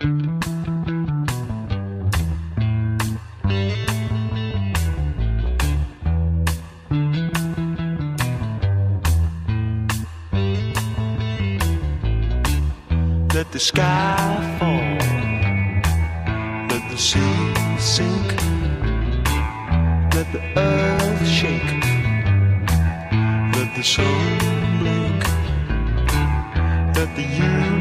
Let the sky fall. Let the sea sink. Let the earth shake. Let the sun blink. Let the universe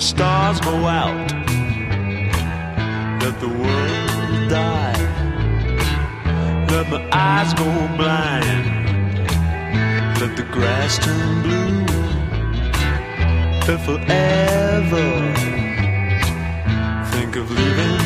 the stars go out. Let the world die. Let my eyes go blind. Let the grass turn blue. If forever think of leaving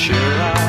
Sure. I